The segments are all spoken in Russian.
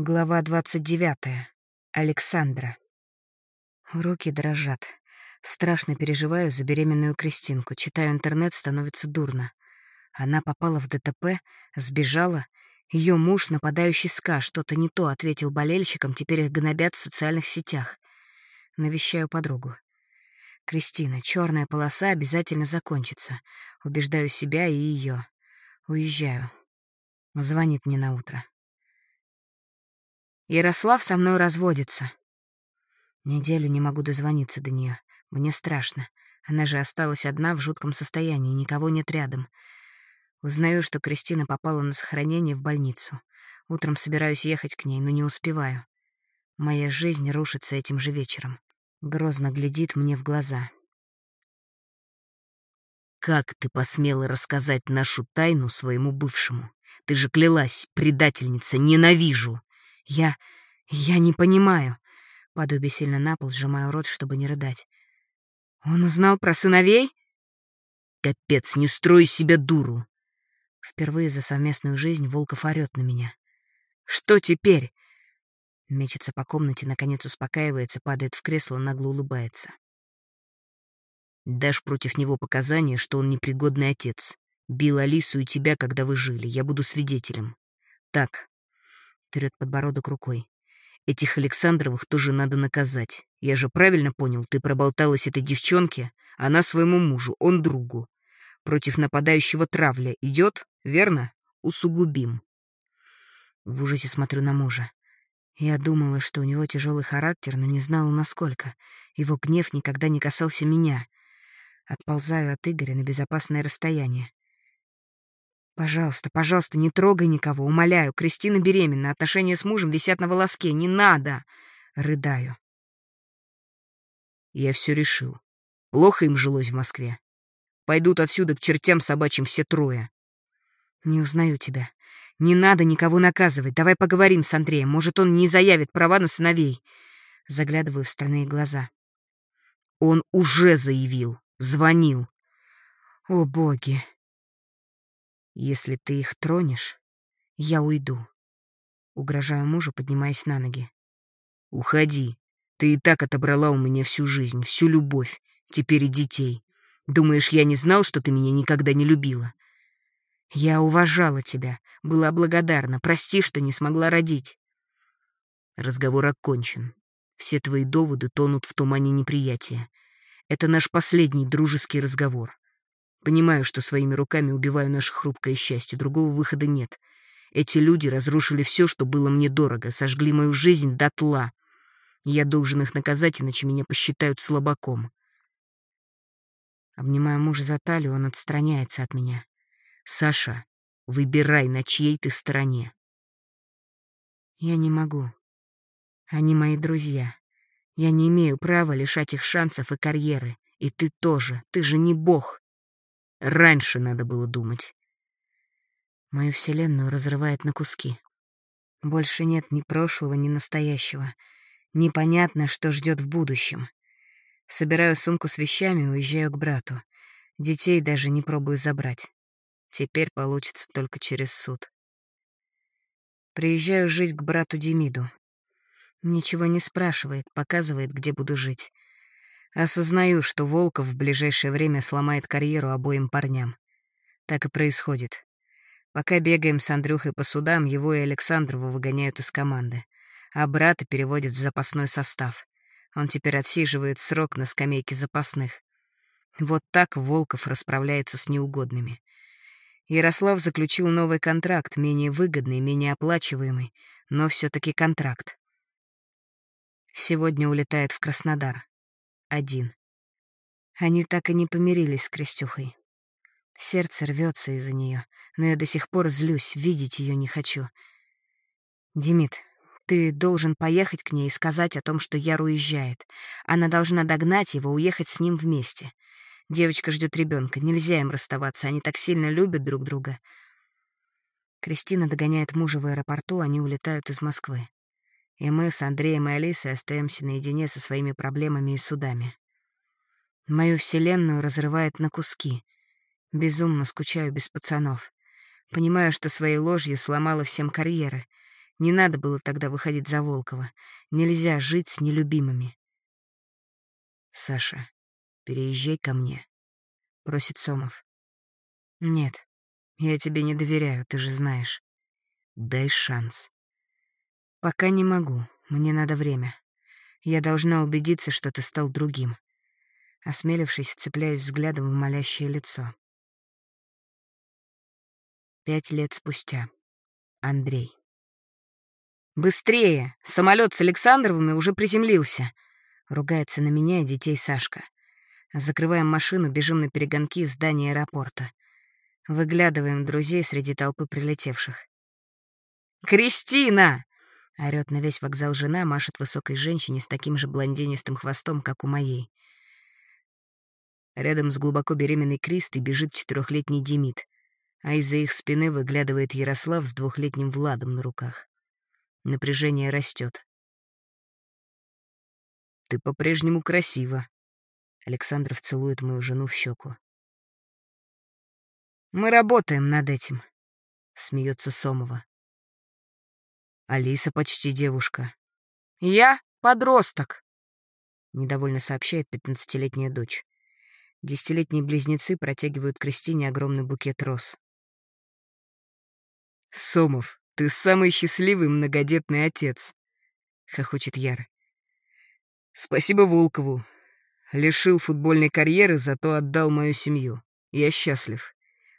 Глава двадцать девятая. Александра. Руки дрожат. Страшно переживаю за беременную Кристинку. Читаю интернет, становится дурно. Она попала в ДТП, сбежала. Ее муж, нападающий СКА, что-то не то ответил болельщикам, теперь их гнобят в социальных сетях. Навещаю подругу. Кристина, черная полоса обязательно закончится. Убеждаю себя и ее. Уезжаю. Звонит мне на утро. Ярослав со мной разводится. Неделю не могу дозвониться до нее. Мне страшно. Она же осталась одна в жутком состоянии, никого нет рядом. Узнаю, что Кристина попала на сохранение в больницу. Утром собираюсь ехать к ней, но не успеваю. Моя жизнь рушится этим же вечером. Грозно глядит мне в глаза. «Как ты посмела рассказать нашу тайну своему бывшему? Ты же клялась, предательница, ненавижу!» Я... я не понимаю. Падаю бессильно на пол, сжимаю рот, чтобы не рыдать. Он узнал про сыновей? Капец, не строй себя дуру. Впервые за совместную жизнь Волков орёт на меня. Что теперь? Мечется по комнате, наконец успокаивается, падает в кресло, нагло улыбается. Дашь против него показания, что он непригодный отец. Бил Алису и тебя, когда вы жили. Я буду свидетелем. Так, Трет подбородок рукой. Этих Александровых тоже надо наказать. Я же правильно понял, ты проболталась этой девчонке, она своему мужу, он другу. Против нападающего травля идет, верно? Усугубим. В ужасе смотрю на мужа. Я думала, что у него тяжелый характер, но не знала, насколько. Его гнев никогда не касался меня. Отползаю от Игоря на безопасное расстояние. Пожалуйста, пожалуйста, не трогай никого, умоляю. Кристина беременна, отношения с мужем висят на волоске. Не надо. Рыдаю. Я все решил. Плохо им жилось в Москве. Пойдут отсюда к чертям собачьим все трое. Не узнаю тебя. Не надо никого наказывать. Давай поговорим с Андреем. Может, он не заявит права на сыновей. Заглядываю в стальные глаза. Он уже заявил. Звонил. О, боги. Если ты их тронешь, я уйду. Угрожаю мужу, поднимаясь на ноги. Уходи. Ты и так отобрала у меня всю жизнь, всю любовь, теперь и детей. Думаешь, я не знал, что ты меня никогда не любила? Я уважала тебя, была благодарна. Прости, что не смогла родить. Разговор окончен. Все твои доводы тонут в тумане неприятия. Это наш последний дружеский разговор. Понимаю, что своими руками убиваю наше хрупкое счастье, другого выхода нет. Эти люди разрушили все, что было мне дорого, сожгли мою жизнь дотла. Я должен их наказать, иначе меня посчитают слабаком. Обнимая мужа за талию, он отстраняется от меня. «Саша, выбирай, на чьей ты стороне». «Я не могу. Они мои друзья. Я не имею права лишать их шансов и карьеры. И ты тоже. Ты же не бог. Раньше надо было думать. Мою вселенную разрывает на куски. Больше нет ни прошлого, ни настоящего. Непонятно, что ждет в будущем. Собираю сумку с вещами и уезжаю к брату. Детей даже не пробую забрать. Теперь получится только через суд. Приезжаю жить к брату Демиду. Ничего не спрашивает, показывает, где буду жить. Осознаю, что Волков в ближайшее время сломает карьеру обоим парням. Так и происходит. Пока бегаем с Андрюхой по судам, его и Александрову выгоняют из команды, а брата переводят в запасной состав. Он теперь отсиживает срок на скамейке запасных. Вот так Волков расправляется с неугодными. Ярослав заключил новый контракт, менее выгодный, менее оплачиваемый, но все таки контракт. Сегодня улетает в Краснодар один. Они так и не помирились с Крестюхой. Сердце рвется из-за нее, но я до сих пор злюсь, видеть ее не хочу. Демид, ты должен поехать к ней и сказать о том, что Яр уезжает. Она должна догнать его, уехать с ним вместе. Девочка ждет ребенка, нельзя им расставаться, они так сильно любят друг друга. Кристина догоняет мужа в аэропорту, они улетают из Москвы и мы с Андреем и Алисой остаемся наедине со своими проблемами и судами. Мою вселенную разрывает на куски. Безумно скучаю без пацанов. Понимаю, что своей ложью сломала всем карьеры. Не надо было тогда выходить за Волкова. Нельзя жить с нелюбимыми. «Саша, переезжай ко мне», — просит Сомов. «Нет, я тебе не доверяю, ты же знаешь». «Дай шанс». «Пока не могу, мне надо время. Я должна убедиться, что ты стал другим». Осмелившись, цепляюсь взглядом в молящее лицо. Пять лет спустя. Андрей. «Быстрее! Самолет с Александровыми уже приземлился!» Ругается на меня и детей Сашка. Закрываем машину, бежим на перегонки в здание аэропорта. Выглядываем друзей среди толпы прилетевших. «Кристина!» — орёт на весь вокзал жена, машет высокой женщине с таким же блондинистым хвостом, как у моей. Рядом с глубоко беременной Кристой бежит четырехлетний Демид, а из-за их спины выглядывает Ярослав с двухлетним Владом на руках. Напряжение растет. «Ты по-прежнему красива», — Александров целует мою жену в щеку. «Мы работаем над этим», — смеется Сомова. «Алиса почти девушка». «Я подросток», — недовольно сообщает пятнадцатилетняя дочь. Десятилетние близнецы протягивают Кристине огромный букет роз. «Сомов, ты самый счастливый многодетный отец», — хохочет Яр. Спасибо Волкову. Лишил футбольной карьеры, зато отдал мою семью. Я счастлив.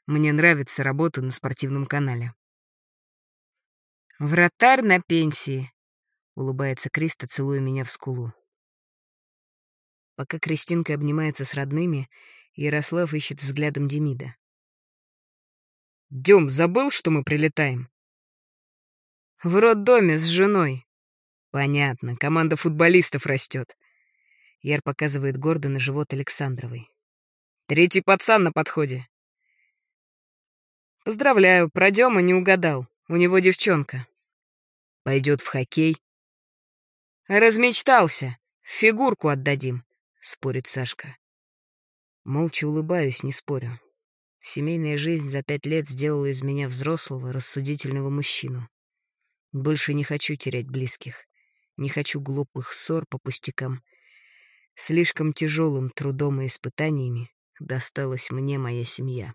Мне нравится работа на спортивном канале. «Вратарь на пенсии», — улыбается Криста, целуя меня в скулу. Пока Кристинка обнимается с родными, Ярослав ищет взглядом Демида. «Дем, забыл, что мы прилетаем?» «В роддоме с женой», «Понятно, команда футболистов растет. Яр показывает гордо на живот Александровой. «Третий пацан на подходе». «Поздравляю, про Дема не угадал. У него девчонка». «Пойдет в хоккей?» «Размечтался. Фигурку отдадим», — спорит Сашка. Молча улыбаюсь, не спорю. Семейная жизнь за пять лет сделала из меня взрослого, рассудительного мужчину. Больше не хочу терять близких. Не хочу глупых ссор по пустякам. Слишком тяжелым трудом и испытаниями досталась мне моя семья.